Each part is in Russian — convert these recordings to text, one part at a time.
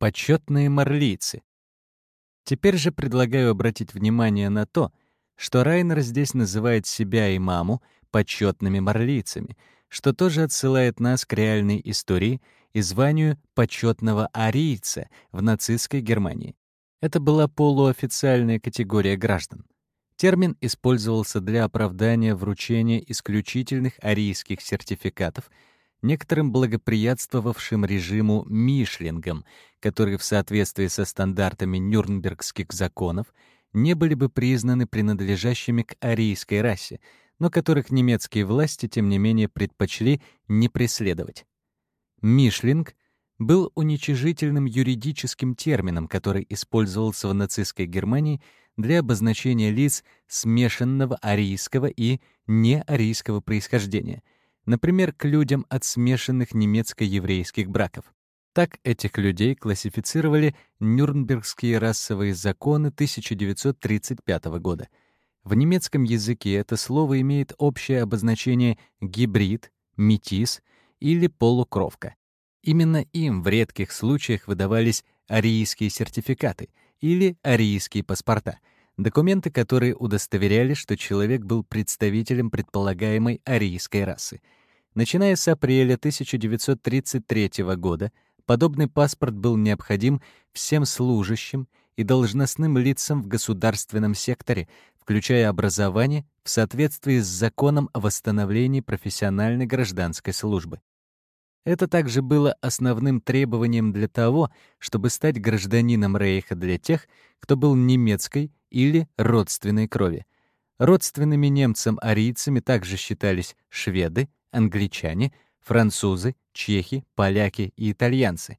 почетные марлийцы. Теперь же предлагаю обратить внимание на то, что Райнер здесь называет себя и маму почетными марлийцами, что тоже отсылает нас к реальной истории и званию почетного арийца в нацистской Германии. Это была полуофициальная категория граждан. Термин использовался для оправдания вручения исключительных арийских сертификатов некоторым благоприятствовавшим режиму мишлингам, которые в соответствии со стандартами нюрнбергских законов не были бы признаны принадлежащими к арийской расе, но которых немецкие власти, тем не менее, предпочли не преследовать. Мишлинг был уничижительным юридическим термином, который использовался в нацистской Германии для обозначения лиц смешанного арийского и неарийского происхождения, например, к людям от смешанных немецко-еврейских браков. Так этих людей классифицировали Нюрнбергские расовые законы 1935 года. В немецком языке это слово имеет общее обозначение гибрид, метис или полукровка. Именно им в редких случаях выдавались арийские сертификаты или арийские паспорта, документы, которые удостоверяли, что человек был представителем предполагаемой арийской расы. Начиная с апреля 1933 года подобный паспорт был необходим всем служащим и должностным лицам в государственном секторе, включая образование в соответствии с законом о восстановлении профессиональной гражданской службы. Это также было основным требованием для того, чтобы стать гражданином Рейха для тех, кто был немецкой или родственной крови. Родственными немцам-арийцами также считались шведы, англичане, французы, чехи, поляки и итальянцы.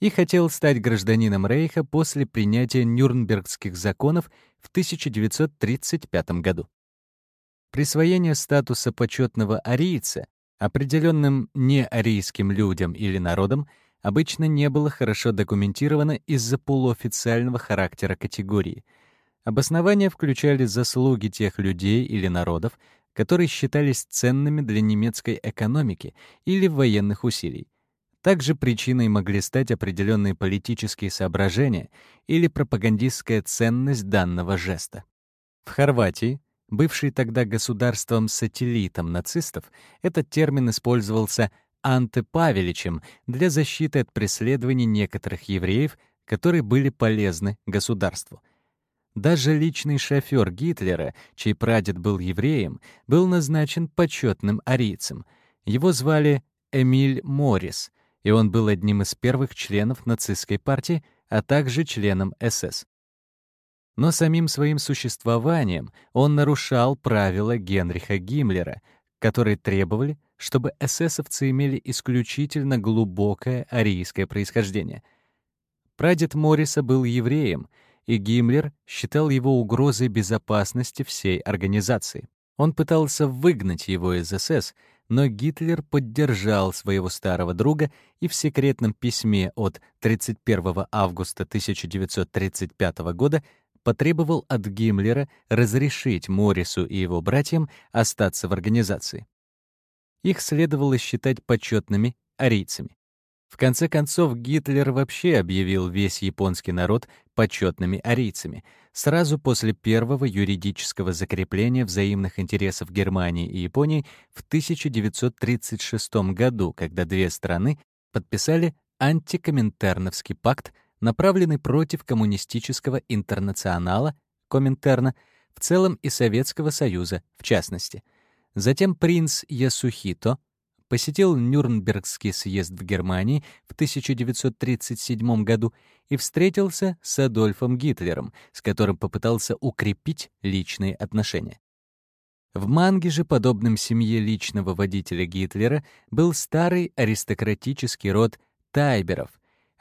И хотел стать гражданином Рейха после принятия Нюрнбергских законов в 1935 году. Присвоение статуса почетного арийца определенным неарийским людям или народам обычно не было хорошо документировано из-за полуофициального характера категории. Обоснования включали заслуги тех людей или народов, которые считались ценными для немецкой экономики или военных усилий. Также причиной могли стать определенные политические соображения или пропагандистская ценность данного жеста. В Хорватии бывший тогда государством-сателлитом нацистов, этот термин использовался Анте Павеличем для защиты от преследований некоторых евреев, которые были полезны государству. Даже личный шофер Гитлера, чей прадед был евреем, был назначен почетным арийцем. Его звали Эмиль Моррис, и он был одним из первых членов нацистской партии, а также членом СС. Но самим своим существованием он нарушал правила Генриха Гиммлера, которые требовали, чтобы эсэсовцы имели исключительно глубокое арийское происхождение. Прадед Морриса был евреем, и Гиммлер считал его угрозой безопасности всей организации. Он пытался выгнать его из СС, но Гитлер поддержал своего старого друга и в секретном письме от 31 августа 1935 года потребовал от Гиммлера разрешить Моррису и его братьям остаться в организации. Их следовало считать почетными арийцами. В конце концов, Гитлер вообще объявил весь японский народ почетными арийцами, сразу после первого юридического закрепления взаимных интересов Германии и Японии в 1936 году, когда две страны подписали антикоминтерновский пакт направленный против коммунистического интернационала, Коминтерна, в целом и Советского Союза, в частности. Затем принц Ясухито посетил Нюрнбергский съезд в Германии в 1937 году и встретился с Адольфом Гитлером, с которым попытался укрепить личные отношения. В Манге же, подобным семье личного водителя Гитлера, был старый аристократический род Тайберов,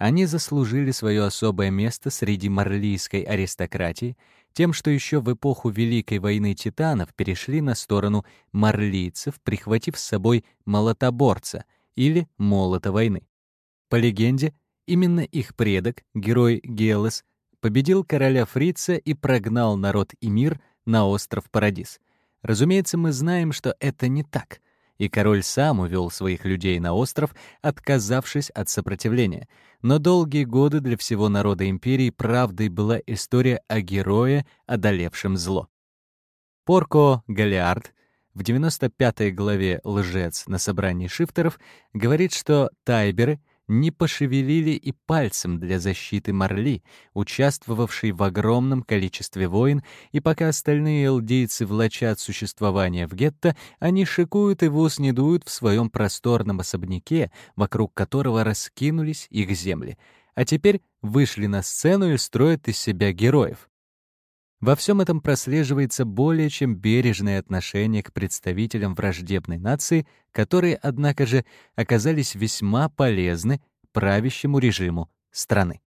они заслужили свое особое место среди марлийской аристократии тем, что еще в эпоху Великой войны титанов перешли на сторону марлийцев, прихватив с собой молотоборца или молота войны. По легенде, именно их предок, герой Гелос, победил короля Фрица и прогнал народ и мир на остров Парадис. Разумеется, мы знаем, что это не так — и король сам увел своих людей на остров, отказавшись от сопротивления. Но долгие годы для всего народа империи правдой была история о герое, одолевшем зло. Порко Галиард в 95 главе «Лжец» на собрании шифтеров говорит, что тайберы — не пошевелили и пальцем для защиты Марли, участвовавшей в огромном количестве войн, и пока остальные элдейцы влачат существование в гетто, они шикуют и вознедуют в своем просторном особняке, вокруг которого раскинулись их земли. А теперь вышли на сцену и строят из себя героев. Во всем этом прослеживается более чем бережное отношение к представителям враждебной нации, которые, однако же, оказались весьма полезны правящему режиму страны.